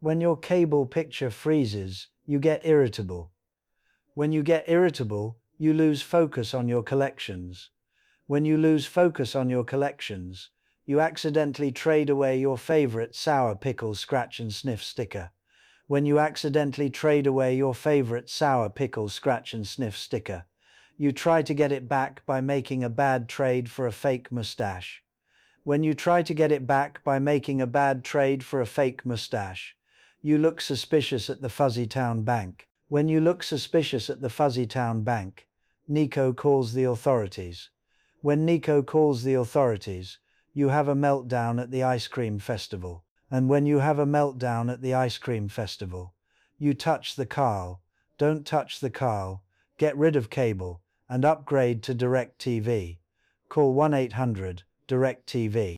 When your cable picture freezes, you get irritable. When you get irritable, you lose focus on your collections. When you lose focus on your collections, you accidentally trade away your favorite sour pickle scratch and sniff sticker. When you accidentally trade away your favorite sour pickle scratch and sniff sticker, you try to get it back by making a bad trade for a fake mustache. When you try to get it back by making a bad trade for a fake mustache, you look suspicious at the Fuzzy Town Bank. When you look suspicious at the Fuzzy Town Bank, Nico calls the authorities. When Nico calls the authorities, you have a meltdown at the ice cream festival. And when you have a meltdown at the ice cream festival, you touch the Carl. Don't touch the Carl. Get rid of cable and upgrade to DirecTV. Call 1 800 DirecTV.